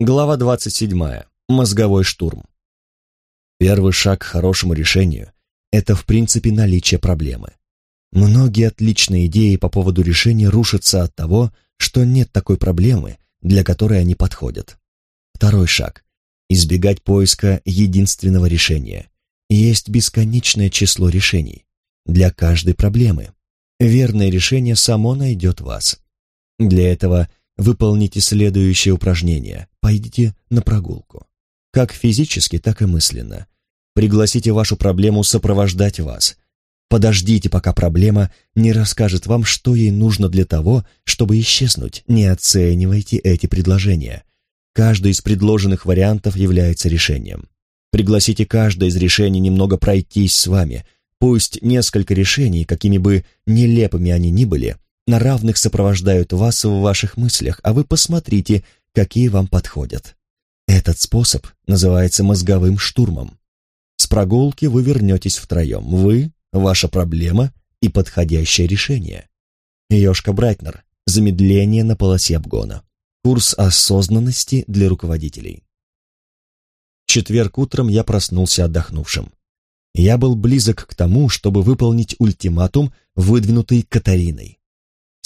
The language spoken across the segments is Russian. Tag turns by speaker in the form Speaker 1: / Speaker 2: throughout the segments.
Speaker 1: Глава 27. Мозговой штурм. Первый шаг к хорошему решению – это в принципе наличие проблемы. Многие отличные идеи по поводу решения рушатся от того, что нет такой проблемы, для которой они подходят. Второй шаг – избегать поиска единственного решения. Есть бесконечное число решений для каждой проблемы. Верное решение само найдет вас. Для этого выполните следующее упражнение. Пойдите на прогулку. Как физически, так и мысленно. Пригласите вашу проблему сопровождать вас. Подождите, пока проблема не расскажет вам, что ей нужно для того, чтобы исчезнуть. Не оценивайте эти предложения. Каждый из предложенных вариантов является решением. Пригласите каждое из решений немного пройтись с вами. Пусть несколько решений, какими бы нелепыми они ни были, на равных сопровождают вас в ваших мыслях, а вы посмотрите, какие вам подходят. Этот способ называется мозговым штурмом. С прогулки вы вернетесь втроем. Вы, ваша проблема и подходящее решение. Йошка Брайтнер. Замедление на полосе обгона. Курс осознанности для руководителей. В четверг утром я проснулся отдохнувшим. Я был близок к тому, чтобы выполнить ультиматум, выдвинутый Катариной.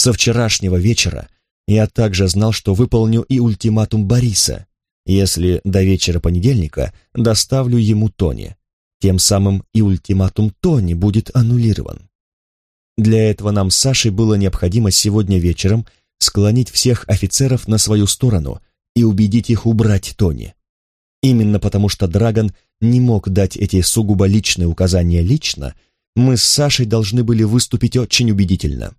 Speaker 1: Со вчерашнего вечера я также знал, что выполню и ультиматум Бориса, если до вечера понедельника доставлю ему Тони. Тем самым и ультиматум Тони будет аннулирован. Для этого нам с Сашей было необходимо сегодня вечером склонить всех офицеров на свою сторону и убедить их убрать Тони. Именно потому что Драгон не мог дать эти сугубо личные указания лично, мы с Сашей должны были выступить очень убедительно.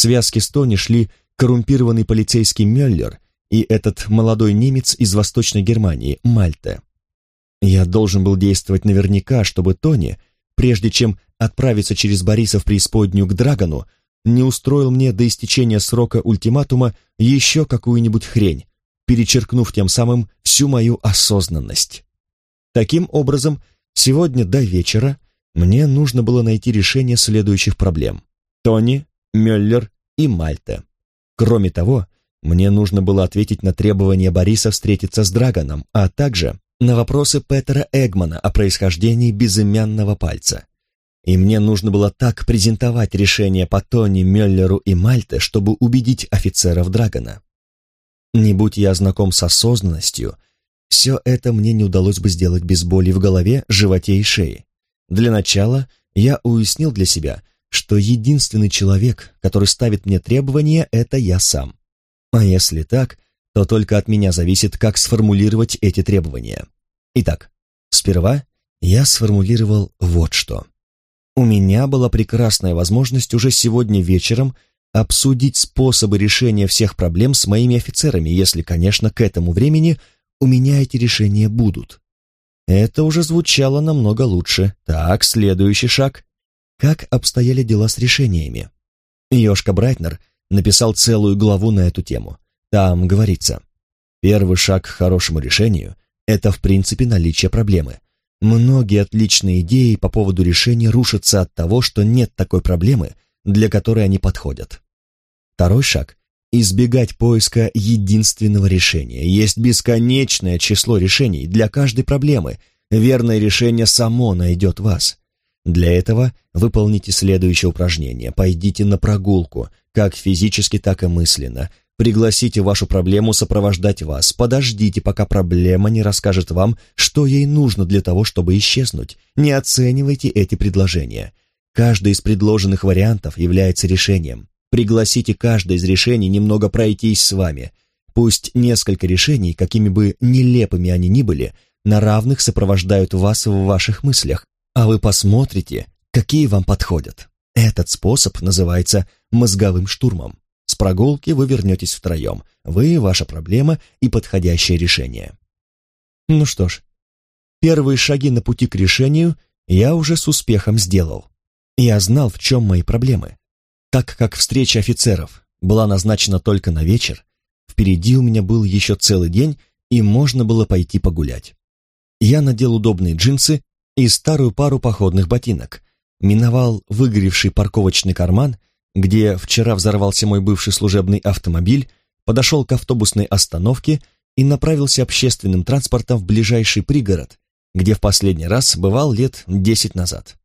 Speaker 1: Связке с Тони шли коррумпированный полицейский Мюллер и этот молодой немец из Восточной Германии, Мальте. Я должен был действовать наверняка, чтобы Тони, прежде чем отправиться через Бориса в преисподнюю к Драгону, не устроил мне до истечения срока ультиматума еще какую-нибудь хрень, перечеркнув тем самым всю мою осознанность. Таким образом, сегодня до вечера мне нужно было найти решение следующих проблем. Тони, Мюллер и Мальта. Кроме того, мне нужно было ответить на требование Бориса встретиться с Драгоном, а также на вопросы Петера Эгмана о происхождении безымянного пальца. И мне нужно было так презентовать решение по Тони, Мюллеру и Мальте, чтобы убедить офицеров Драгона. Не будь я знаком с осознанностью, все это мне не удалось бы сделать без боли в голове, животе и шее. Для начала я уяснил для себя, что единственный человек, который ставит мне требования, это я сам. А если так, то только от меня зависит, как сформулировать эти требования. Итак, сперва я сформулировал вот что. У меня была прекрасная возможность уже сегодня вечером обсудить способы решения всех проблем с моими офицерами, если, конечно, к этому времени у меня эти решения будут. Это уже звучало намного лучше. Так, следующий шаг как обстояли дела с решениями. Йошка Брайтнер написал целую главу на эту тему. Там говорится, первый шаг к хорошему решению – это в принципе наличие проблемы. Многие отличные идеи по поводу решения рушатся от того, что нет такой проблемы, для которой они подходят. Второй шаг – избегать поиска единственного решения. Есть бесконечное число решений для каждой проблемы. Верное решение само найдет вас. Для этого выполните следующее упражнение. Пойдите на прогулку, как физически, так и мысленно. Пригласите вашу проблему сопровождать вас. Подождите, пока проблема не расскажет вам, что ей нужно для того, чтобы исчезнуть. Не оценивайте эти предложения. Каждый из предложенных вариантов является решением. Пригласите каждое из решений немного пройтись с вами. Пусть несколько решений, какими бы нелепыми они ни были, на равных сопровождают вас в ваших мыслях а вы посмотрите, какие вам подходят. Этот способ называется мозговым штурмом. С прогулки вы вернетесь втроем. Вы, ваша проблема и подходящее решение. Ну что ж, первые шаги на пути к решению я уже с успехом сделал. Я знал, в чем мои проблемы. Так как встреча офицеров была назначена только на вечер, впереди у меня был еще целый день, и можно было пойти погулять. Я надел удобные джинсы и старую пару походных ботинок, миновал выгоревший парковочный карман, где вчера взорвался мой бывший служебный автомобиль, подошел к автобусной остановке и направился общественным транспортом в ближайший пригород, где в последний раз бывал лет десять назад.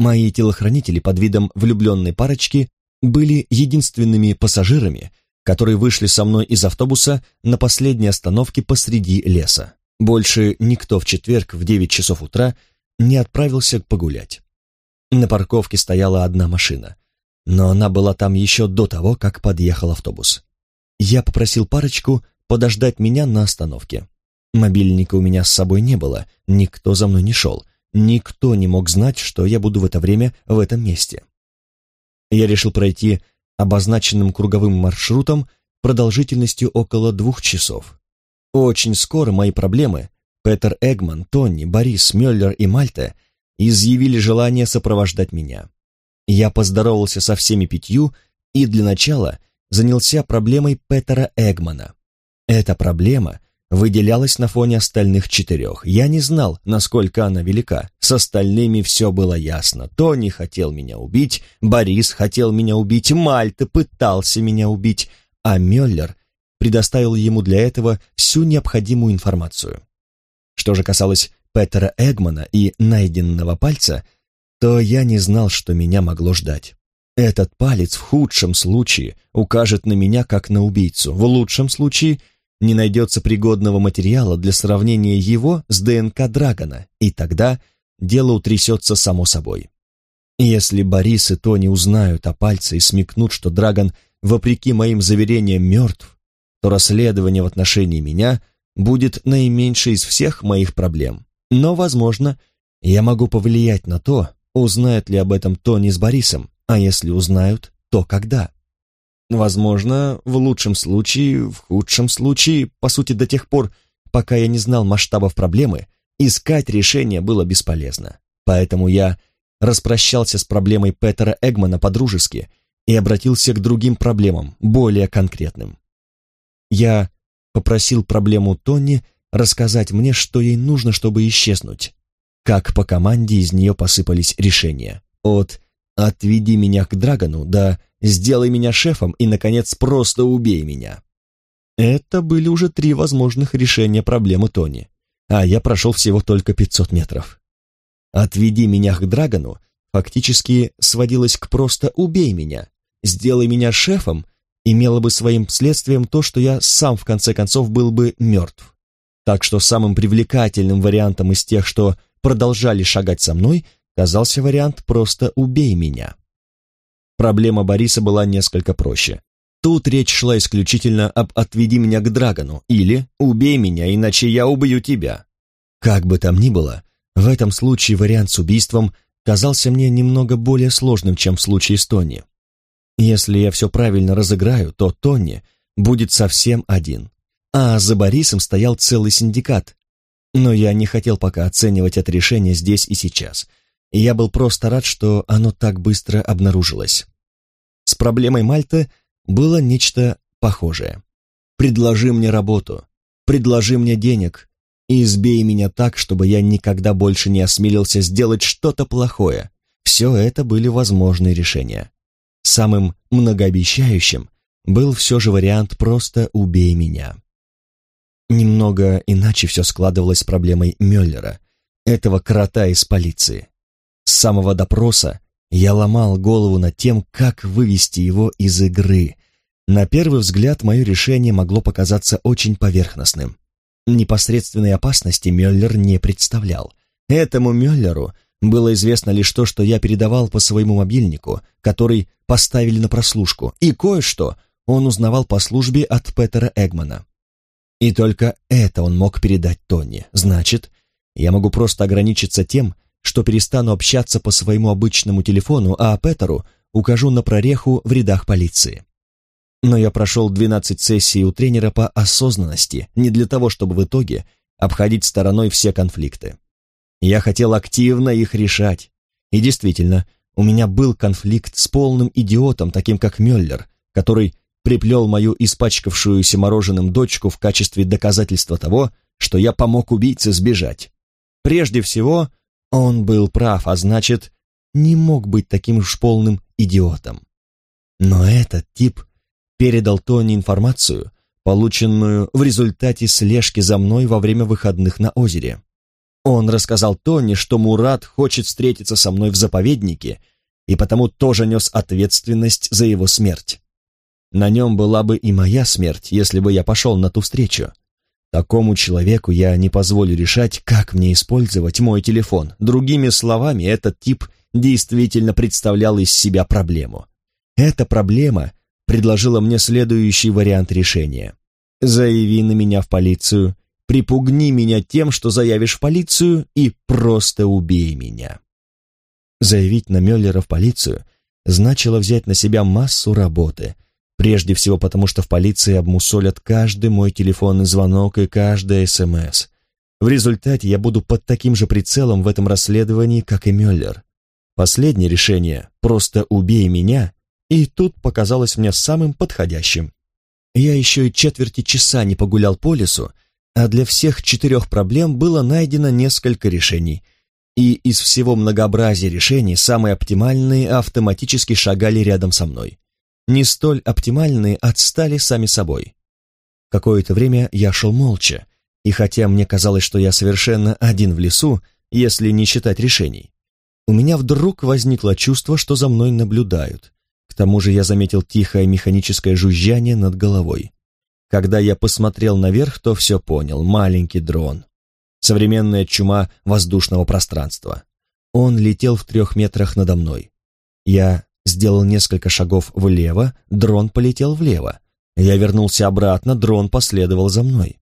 Speaker 1: Мои телохранители под видом влюбленной парочки были единственными пассажирами, которые вышли со мной из автобуса на последней остановке посреди леса. Больше никто в четверг в девять часов утра не отправился погулять. На парковке стояла одна машина, но она была там еще до того, как подъехал автобус. Я попросил парочку подождать меня на остановке. Мобильника у меня с собой не было, никто за мной не шел, никто не мог знать, что я буду в это время в этом месте. Я решил пройти обозначенным круговым маршрутом продолжительностью около двух часов. Очень скоро мои проблемы, Петер Эгман, Тони, Борис, Мюллер и Мальта, изъявили желание сопровождать меня. Я поздоровался со всеми пятью и для начала занялся проблемой Петера Эгмана. Эта проблема выделялась на фоне остальных четырех. Я не знал, насколько она велика. С остальными все было ясно. Тони хотел меня убить, Борис хотел меня убить, Мальта пытался меня убить, а Мюллер предоставил ему для этого всю необходимую информацию. Что же касалось Петера Эгмана и найденного пальца, то я не знал, что меня могло ждать. Этот палец в худшем случае укажет на меня как на убийцу, в лучшем случае не найдется пригодного материала для сравнения его с ДНК Драгона, и тогда дело утрясется само собой. Если Борис и Тони узнают о пальце и смекнут, что Драгон, вопреки моим заверениям, мертв, то расследование в отношении меня будет наименьшей из всех моих проблем. Но, возможно, я могу повлиять на то, узнают ли об этом Тони с Борисом, а если узнают, то когда. Возможно, в лучшем случае, в худшем случае, по сути, до тех пор, пока я не знал масштабов проблемы, искать решение было бесполезно. Поэтому я распрощался с проблемой Петера Эгмана по-дружески и обратился к другим проблемам, более конкретным. Я попросил проблему Тони рассказать мне, что ей нужно, чтобы исчезнуть. Как по команде из нее посыпались решения. От «отведи меня к Драгону» до «сделай меня шефом» и, наконец, «просто убей меня». Это были уже три возможных решения проблемы Тони, а я прошел всего только 500 метров. «Отведи меня к Драгону» фактически сводилось к «просто убей меня», «сделай меня шефом» имело бы своим следствием то, что я сам в конце концов был бы мертв. Так что самым привлекательным вариантом из тех, что продолжали шагать со мной, казался вариант «просто убей меня». Проблема Бориса была несколько проще. Тут речь шла исключительно об «отведи меня к Драгону» или «убей меня, иначе я убью тебя». Как бы там ни было, в этом случае вариант с убийством казался мне немного более сложным, чем в случае с Тони. Если я все правильно разыграю, то Тони будет совсем один. А за Борисом стоял целый синдикат. Но я не хотел пока оценивать это решение здесь и сейчас. Я был просто рад, что оно так быстро обнаружилось. С проблемой Мальты было нечто похожее. «Предложи мне работу, предложи мне денег и избей меня так, чтобы я никогда больше не осмелился сделать что-то плохое». Все это были возможные решения. Самым многообещающим был все же вариант «просто убей меня». Немного иначе все складывалось с проблемой Мюллера, этого крота из полиции. С самого допроса я ломал голову над тем, как вывести его из игры. На первый взгляд мое решение могло показаться очень поверхностным. Непосредственной опасности Мюллер не представлял. Этому Мюллеру было известно лишь то, что я передавал по своему мобильнику, который поставили на прослушку, и кое-что он узнавал по службе от Петера Эгмана. И только это он мог передать Тони. Значит, я могу просто ограничиться тем, что перестану общаться по своему обычному телефону, а Петеру укажу на прореху в рядах полиции. Но я прошел 12 сессий у тренера по осознанности не для того, чтобы в итоге обходить стороной все конфликты. Я хотел активно их решать. И действительно, у меня был конфликт с полным идиотом, таким как Мюллер, который приплел мою испачкавшуюся мороженым дочку в качестве доказательства того, что я помог убийце сбежать. Прежде всего, он был прав, а значит, не мог быть таким уж полным идиотом. Но этот тип передал Тони информацию, полученную в результате слежки за мной во время выходных на озере. Он рассказал Тони, что Мурат хочет встретиться со мной в заповеднике и потому тоже нес ответственность за его смерть. На нем была бы и моя смерть, если бы я пошел на ту встречу. Такому человеку я не позволю решать, как мне использовать мой телефон. Другими словами, этот тип действительно представлял из себя проблему. Эта проблема предложила мне следующий вариант решения. Заяви на меня в полицию, припугни меня тем, что заявишь в полицию, и просто убей меня. Заявить на Мюллера в полицию значило взять на себя массу работы, прежде всего потому, что в полиции обмусолят каждый мой телефонный звонок и каждое СМС. В результате я буду под таким же прицелом в этом расследовании, как и Мюллер. Последнее решение «просто убей меня» и тут показалось мне самым подходящим. Я еще и четверти часа не погулял по лесу, а для всех четырех проблем было найдено несколько решений. И из всего многообразия решений самые оптимальные автоматически шагали рядом со мной. Не столь оптимальные отстали сами собой. Какое-то время я шел молча, и хотя мне казалось, что я совершенно один в лесу, если не считать решений, у меня вдруг возникло чувство, что за мной наблюдают. К тому же я заметил тихое механическое жужжание над головой. Когда я посмотрел наверх, то все понял. Маленький дрон. Современная чума воздушного пространства. Он летел в трех метрах надо мной. Я сделал несколько шагов влево, дрон полетел влево. Я вернулся обратно, дрон последовал за мной.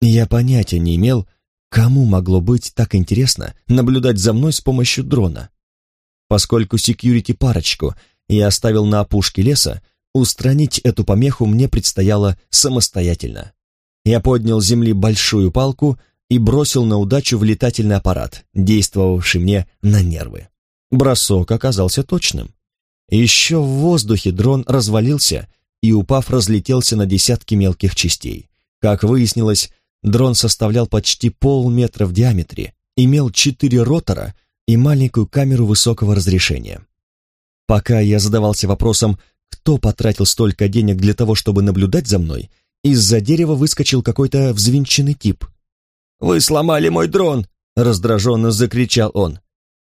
Speaker 1: Я понятия не имел, кому могло быть так интересно наблюдать за мной с помощью дрона. Поскольку секьюрити парочку я оставил на опушке леса, Устранить эту помеху мне предстояло самостоятельно. Я поднял с земли большую палку и бросил на удачу в летательный аппарат, действовавший мне на нервы. Бросок оказался точным. Еще в воздухе дрон развалился и, упав, разлетелся на десятки мелких частей. Как выяснилось, дрон составлял почти полметра в диаметре, имел четыре ротора и маленькую камеру высокого разрешения. Пока я задавался вопросом, кто потратил столько денег для того, чтобы наблюдать за мной, из-за дерева выскочил какой-то взвинченный тип. «Вы сломали мой дрон!» — раздраженно закричал он.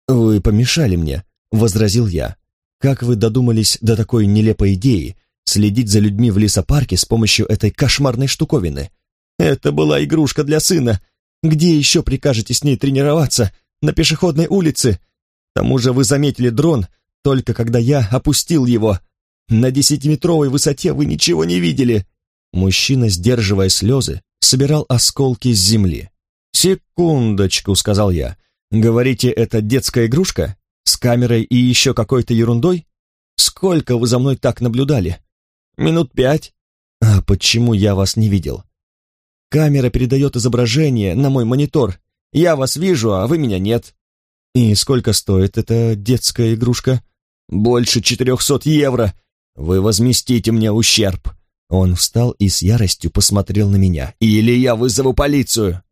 Speaker 1: «Вы помешали мне», — возразил я. «Как вы додумались до такой нелепой идеи следить за людьми в лесопарке с помощью этой кошмарной штуковины? Это была игрушка для сына. Где еще прикажете с ней тренироваться? На пешеходной улице? К тому же вы заметили дрон, только когда я опустил его. На десятиметровой высоте вы ничего не видели!» Мужчина, сдерживая слезы, собирал осколки с земли. «Секундочку», — сказал я. «Говорите, это детская игрушка? С камерой и еще какой-то ерундой? Сколько вы за мной так наблюдали?» «Минут пять». «А почему я вас не видел?» «Камера передает изображение на мой монитор. Я вас вижу, а вы меня нет». «И сколько стоит эта детская игрушка?» «Больше четырехсот евро. «Вы возместите мне ущерб!» Он встал и с яростью посмотрел на меня. «Или я вызову полицию!»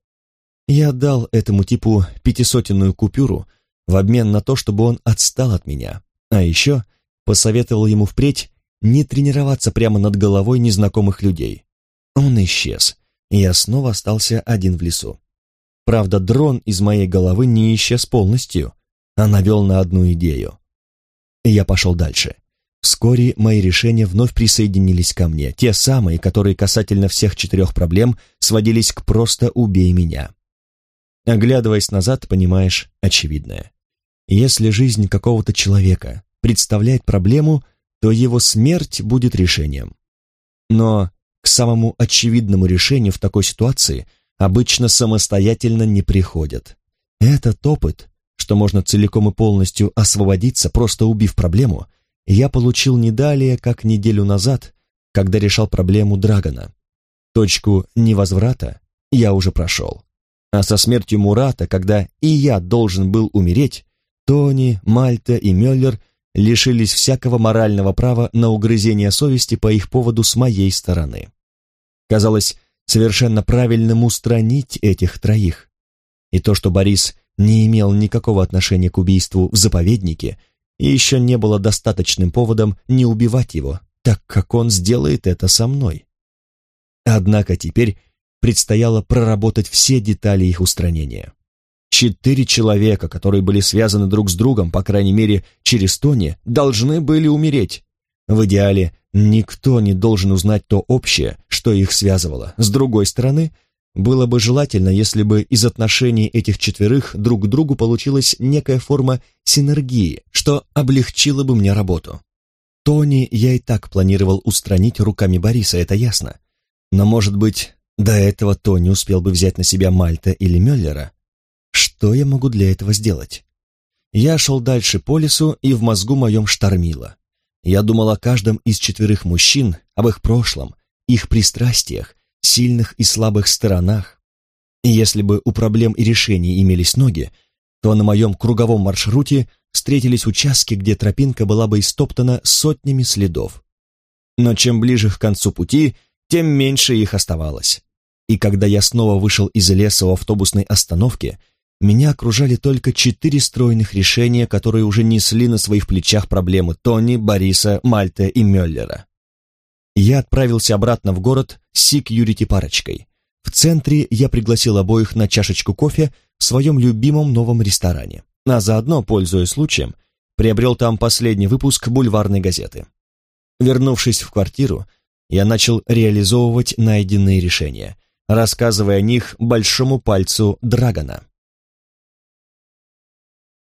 Speaker 1: Я дал этому типу пятисотенную купюру в обмен на то, чтобы он отстал от меня. А еще посоветовал ему впредь не тренироваться прямо над головой незнакомых людей. Он исчез, и я снова остался один в лесу. Правда, дрон из моей головы не исчез полностью, а навел на одну идею. Я пошел дальше. Вскоре мои решения вновь присоединились ко мне, те самые, которые касательно всех четырех проблем сводились к «просто убей меня». Оглядываясь назад, понимаешь очевидное. Если жизнь какого-то человека представляет проблему, то его смерть будет решением. Но к самому очевидному решению в такой ситуации обычно самостоятельно не приходят. Этот опыт, что можно целиком и полностью освободиться, просто убив проблему – я получил не далее, как неделю назад, когда решал проблему Драгона. Точку невозврата я уже прошел. А со смертью Мурата, когда и я должен был умереть, Тони, Мальта и Мюллер лишились всякого морального права на угрызение совести по их поводу с моей стороны. Казалось совершенно правильным устранить этих троих. И то, что Борис не имел никакого отношения к убийству в заповеднике, и еще не было достаточным поводом не убивать его, так как он сделает это со мной. Однако теперь предстояло проработать все детали их устранения. Четыре человека, которые были связаны друг с другом, по крайней мере, через Тони, должны были умереть. В идеале, никто не должен узнать то общее, что их связывало. С другой стороны, было бы желательно, если бы из отношений этих четверых друг к другу получилась некая форма синергии, что облегчило бы мне работу. Тони я и так планировал устранить руками Бориса, это ясно. Но, может быть, до этого Тони успел бы взять на себя Мальта или Мюллера? Что я могу для этого сделать? Я шел дальше по лесу, и в мозгу моем штормило. Я думал о каждом из четверых мужчин, об их прошлом, их пристрастиях, сильных и слабых сторонах. И если бы у проблем и решений имелись ноги, то на моем круговом маршруте встретились участки, где тропинка была бы истоптана сотнями следов. Но чем ближе к концу пути, тем меньше их оставалось. И когда я снова вышел из леса у автобусной остановки, меня окружали только четыре стройных решения, которые уже несли на своих плечах проблемы Тони, Бориса, Мальте и Мюллера. Я отправился обратно в город с секьюрити парочкой. В центре я пригласил обоих на чашечку кофе в своем любимом новом ресторане, а заодно, пользуясь случаем, приобрел там последний выпуск бульварной газеты. Вернувшись в квартиру, я начал реализовывать найденные решения, рассказывая о них большому пальцу Драгона.